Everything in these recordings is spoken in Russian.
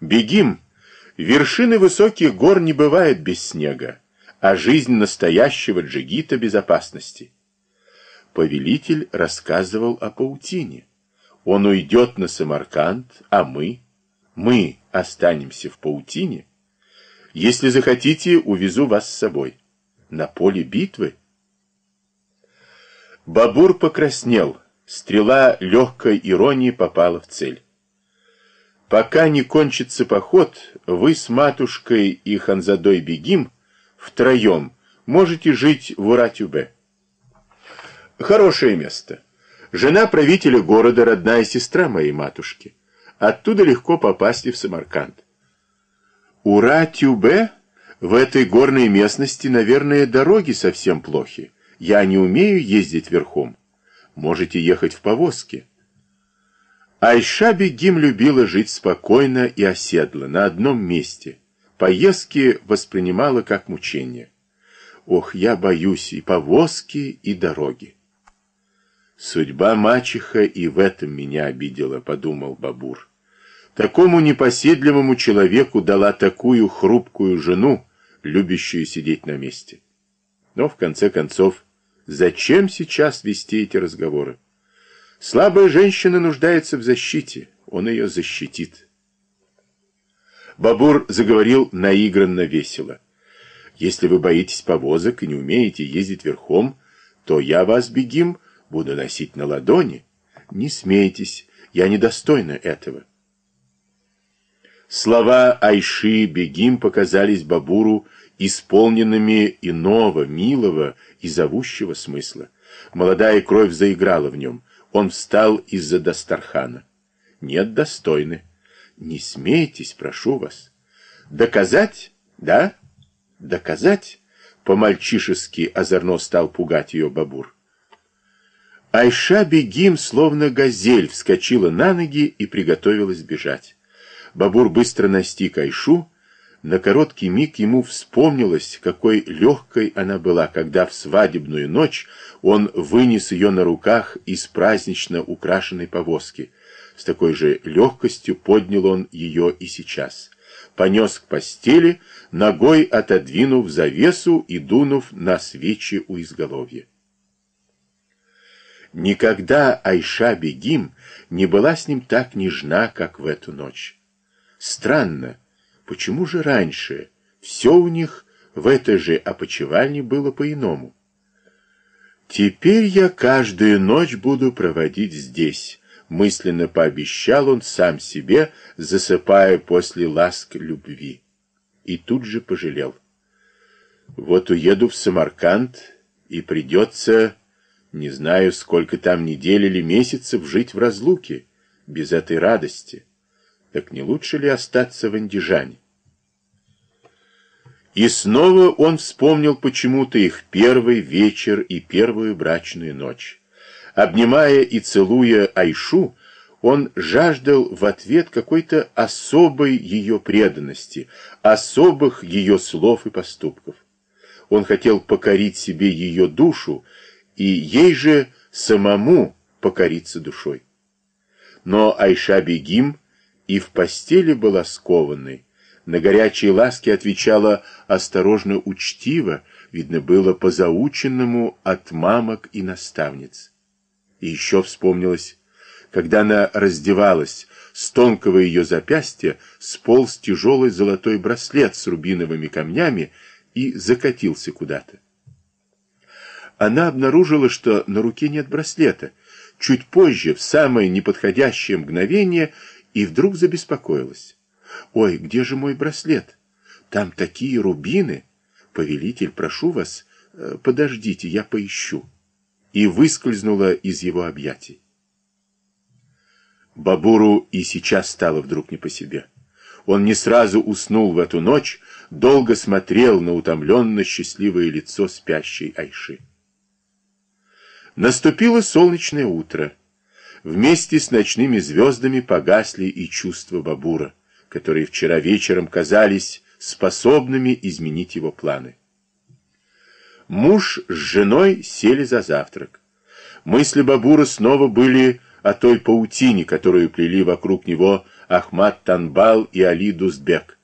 Бегим! Вершины высоких гор не бывает без снега, а жизнь настоящего джигита безопасности. Повелитель рассказывал о паутине. Он уйдет на Самарканд, а мы, мы останемся в паутине. Если захотите, увезу вас с собой. На поле битвы? Бабур покраснел. Стрела легкой иронии попала в цель. Пока не кончится поход, вы с матушкой и Ханзадой Бегим втроем можете жить в Уратюбе. Хорошее место. Жена правителя города, родная сестра моей матушки. Оттуда легко попасть и в Самарканд. Ура-Тюбе? В этой горной местности, наверное, дороги совсем плохи. Я не умею ездить верхом. Можете ехать в повозке. Айша Бегим любила жить спокойно и оседло, на одном месте. Поездки воспринимала как мучение. Ох, я боюсь и повозки, и дороги. Судьба мачеха и в этом меня обидела, подумал Бабур. Такому непоседливому человеку дала такую хрупкую жену, любящую сидеть на месте. Но в конце концов, зачем сейчас вести эти разговоры? Слабая женщина нуждается в защите, он ее защитит. Бабур заговорил наигранно весело. Если вы боитесь повозок и не умеете ездить верхом, то я вас, бегим, буду носить на ладони. Не смейтесь, я недостойна этого. Слова Айши Бегим показались Бабуру исполненными иного, милого и зовущего смысла. Молодая кровь заиграла в нем. Он встал из-за Дастархана. Нет, достойны. Не смейтесь, прошу вас. Доказать? Да? Доказать? По-мальчишески озорно стал пугать ее Бабур. Айша Бегим, словно газель, вскочила на ноги и приготовилась бежать. Бабур быстро настиг Айшу. На короткий миг ему вспомнилось, какой легкой она была, когда в свадебную ночь он вынес ее на руках из празднично украшенной повозки. С такой же легкостью поднял он ее и сейчас. Понес к постели, ногой отодвинув завесу и дунув на свечи у изголовья. Никогда Айша Бегим не была с ним так нежна, как в эту ночь. Странно, почему же раньше все у них в этой же опочивальне было по-иному? «Теперь я каждую ночь буду проводить здесь», — мысленно пообещал он сам себе, засыпая после ласк любви. И тут же пожалел. «Вот уеду в Самарканд, и придется...» Не знаю, сколько там недель или месяцев жить в разлуке, без этой радости. Так не лучше ли остаться в Андижане? И снова он вспомнил почему-то их первый вечер и первую брачную ночь. Обнимая и целуя Айшу, он жаждал в ответ какой-то особой ее преданности, особых ее слов и поступков. Он хотел покорить себе ее душу, и ей же самому покориться душой. Но Айша Бегим и в постели была скованной, на горячие ласки отвечала осторожно учтиво, видно было по заученному от мамок и наставниц. И еще вспомнилось, когда она раздевалась, с тонкого ее запястья сполз тяжелый золотой браслет с рубиновыми камнями и закатился куда-то она обнаружила, что на руке нет браслета. Чуть позже, в самое неподходящее мгновение, и вдруг забеспокоилась. «Ой, где же мой браслет? Там такие рубины! Повелитель, прошу вас, э, подождите, я поищу». И выскользнула из его объятий. Бабуру и сейчас стало вдруг не по себе. Он не сразу уснул в эту ночь, долго смотрел на утомленно счастливое лицо спящей Айши. Наступило солнечное утро. Вместе с ночными звездами погасли и чувства Бабура, которые вчера вечером казались способными изменить его планы. Муж с женой сели за завтрак. Мысли Бабура снова были о той паутине, которую плели вокруг него Ахмад Танбал и Али Дузбек.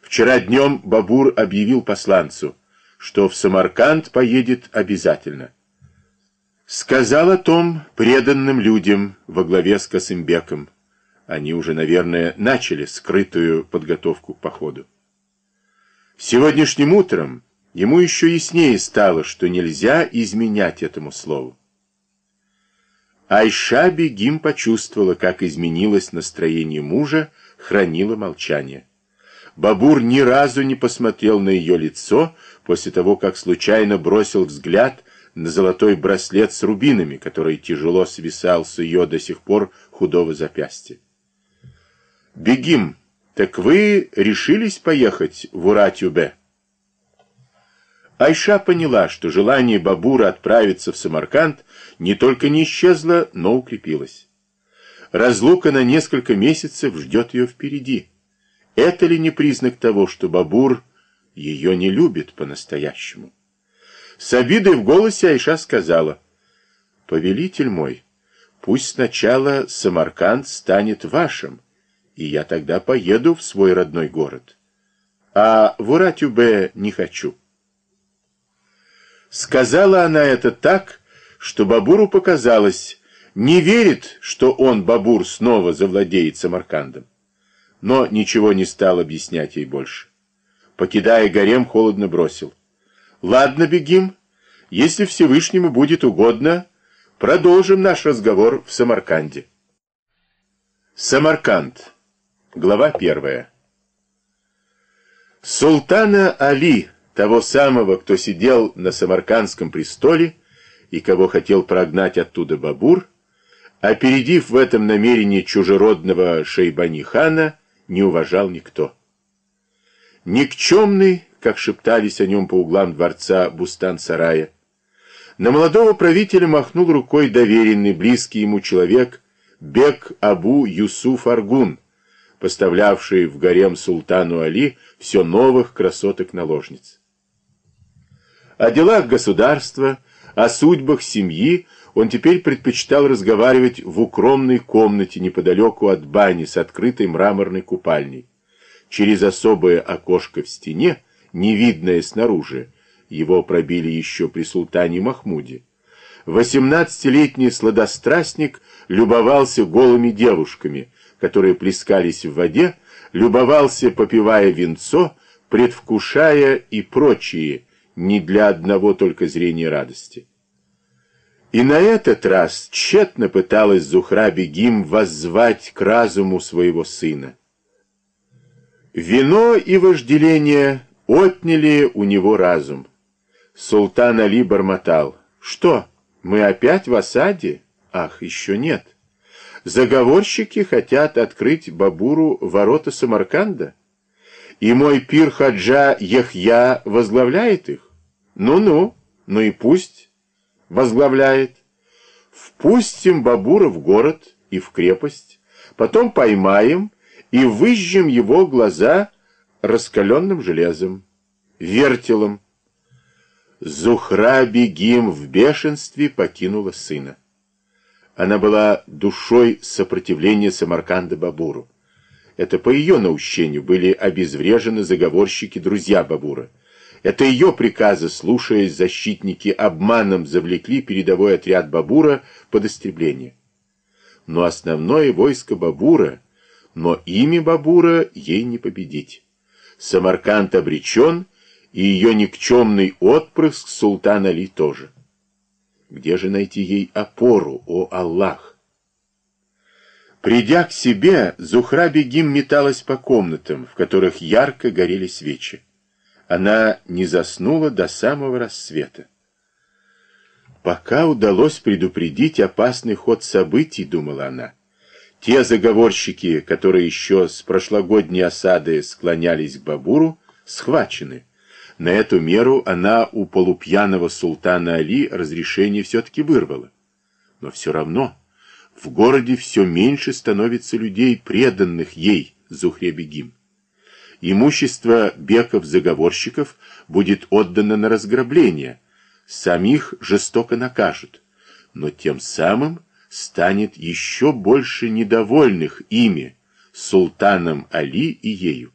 Вчера днем Бабур объявил посланцу, что в Самарканд поедет обязательно. Сказал о том преданным людям во главе с Касымбеком. Они уже, наверное, начали скрытую подготовку к походу. Сегодняшним утром ему еще яснее стало, что нельзя изменять этому слову. Айша Бегим почувствовала, как изменилось настроение мужа, хранила молчание. Бабур ни разу не посмотрел на ее лицо после того, как случайно бросил взгляд на золотой браслет с рубинами, который тяжело свисал с ее до сих пор худого запястья. «Бегим, так вы решились поехать в Уратюбе?» Айша поняла, что желание Бабура отправиться в Самарканд не только не исчезло, но укрепилось. Разлука на несколько месяцев ждет ее впереди. Это ли не признак того, что Бабур ее не любит по-настоящему? С обидой в голосе Айша сказала, «Повелитель мой, пусть сначала Самарканд станет вашим, и я тогда поеду в свой родной город. А в Уратюбе не хочу». Сказала она это так, что Бабуру показалось, не верит, что он, Бабур, снова завладеет Самаркандом. Но ничего не стал объяснять ей больше. Покидая гарем, холодно бросил. «Ладно, бегим. Если Всевышнему будет угодно, продолжим наш разговор в Самарканде». Самарканд. Глава первая. Султана Али того самого, кто сидел на Самаркандском престоле и кого хотел прогнать оттуда Бабур, опередив в этом намерении чужеродного Шейбани-хана, не уважал никто. Никчемный, как шептались о нем по углам дворца Бустан-Сарая, на молодого правителя махнул рукой доверенный, близкий ему человек Бек Абу Юсуф Аргун, поставлявший в гарем султану Али все новых красоток-наложниц. О делах государства, о судьбах семьи он теперь предпочитал разговаривать в укромной комнате неподалеку от бани с открытой мраморной купальней. Через особое окошко в стене, невидное снаружи, его пробили еще при султане Махмуде. Восемнадцатилетний сладострастник любовался голыми девушками, которые плескались в воде, любовался, попивая винцо, предвкушая и прочие не для одного только зрения радости. И на этот раз тщетно пыталась Зухра Бегим воззвать к разуму своего сына. Вино и вожделение отняли у него разум. Султан Али бормотал. «Что, мы опять в осаде? Ах, еще нет. Заговорщики хотят открыть Бабуру ворота Самарканда?» И мой пир Хаджа Яхья возглавляет их? Ну-ну, ну и пусть возглавляет. Впустим Бабура в город и в крепость, потом поймаем и выжжем его глаза раскаленным железом, вертелом. Зухра Бегим в бешенстве покинула сына. Она была душой сопротивления Самарканда Бабуру. Это по ее наущению были обезврежены заговорщики-друзья Бабура. Это ее приказы, слушаясь защитники, обманом завлекли передовой отряд Бабура под истребление. Но основное войско Бабура, но имя Бабура ей не победить. Самарканд обречен, и ее никчемный отпрыск султан Али тоже. Где же найти ей опору, о Аллах? Придя к себе, Зухра Бегим металась по комнатам, в которых ярко горели свечи. Она не заснула до самого рассвета. Пока удалось предупредить опасный ход событий, думала она. Те заговорщики, которые еще с прошлогодней осады склонялись к Бабуру, схвачены. На эту меру она у полупьяного султана Али разрешение все-таки вырвала. Но все равно в городе все меньше становится людей, преданных ей, Зухре-бегим. Имущество беков-заговорщиков будет отдано на разграбление, самих жестоко накажут, но тем самым станет еще больше недовольных ими, султаном Али и ею.